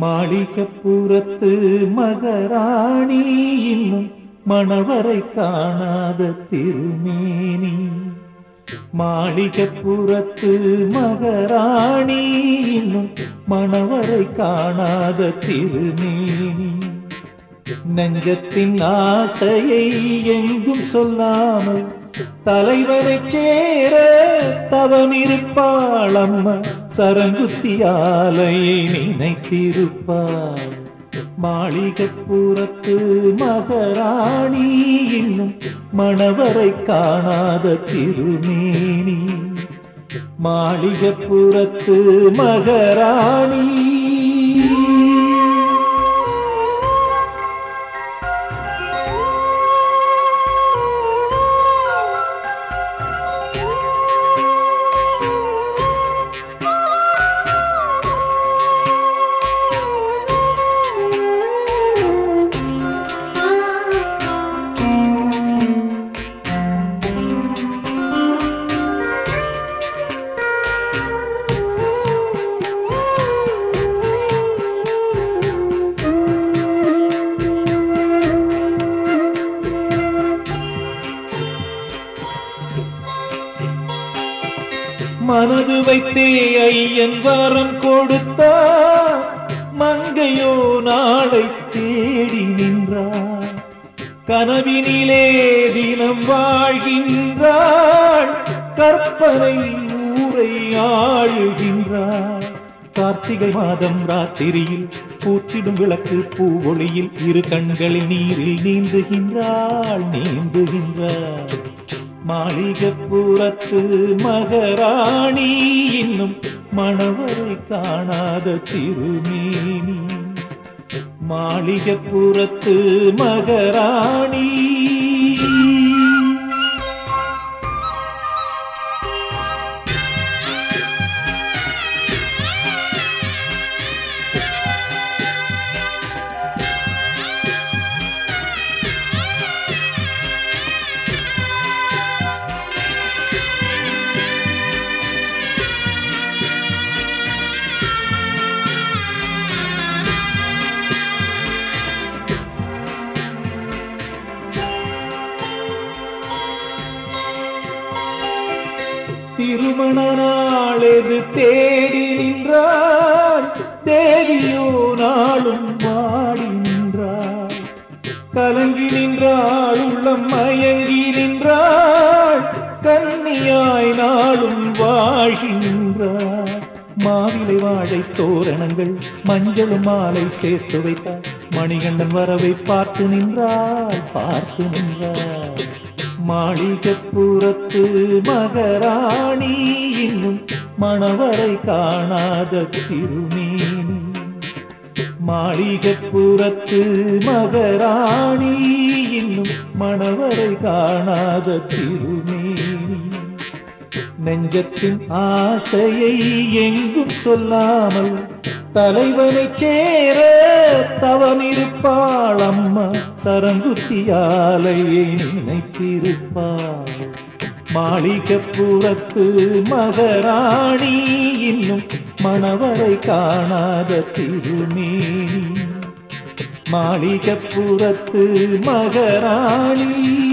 மாளிகப்புறத்து மகராணி இன்னும் மணவரை காணாத திருமேனி. மாளிகப்புறத்து மகராணி இன்னும் மணவரை காணாத திருமேனி. நெஞ்சத்தின் ஆசையை எங்கும் சொல்லாமல் தலைவனை சேர தவமிருப்பாள் அம்மா சரங்குத்தியாலையை நினைத்திருப்பாள். மாளிகப்புறத்து மகராணி இன்னும் மணவரை காணாத திருமேனி. மாளிகப்புறத்து மகராணி மனது வைத்தே ஐயன் வாரம் கொடுத்தா மங்கையோ நாளை தேடி நின்றாள் கனவினிலே தினம் வாழ்கின்றாள். கற்பனை ஊரை ஆழுகின்றாள் கார்த்திகை மாதம் ராத்திரியில் பூத்திடும் விளக்கு பூ ஒளியில் இரு கண்களில் நீரில் நீந்துகின்றாள் நீந்துகின்றாள். மாளிகப்புறத்து மகராணி இன்னும் மணவரை காணாத திருமேனி. மாளிகப்புறத்து மகராணி திருமண நாளெது தேடி நின்றாள் தேவியோ நாளும் வாடி நின்றாள் கலங்கி நின்றாள் உள்ளம் மயங்கி நின்றாள். கன்னியாய் நாளும் வாழ்கின்றாள் மாவிலை வாழை தோரணங்கள் மஞ்சளும் மாலை சேர்த்து வைத்தாள் மணிகண்டன் வரவை பார்த்து நின்றாள் பார்த்து நின்றாள். மாளிகப்புறத்து மகராணி இன்னும் மணவரை காணாத திருமேனி. மாளிகப்புறத்து மகராணி இன்னும் மணவரை காணாத திருமேனி. நெஞ்சத்தின் ஆசையை எங்கும் சொல்லாமல் தலைவனை சேர தவமிருப்பாள் அம்மா சரங்குத்தியாலையை நினைத்திருப்பாள். மாளிகப்புறத்து மகராணி இன்னும் மணவரை காணாத திருமேனி. மாளிகப்புறத்து மகராணி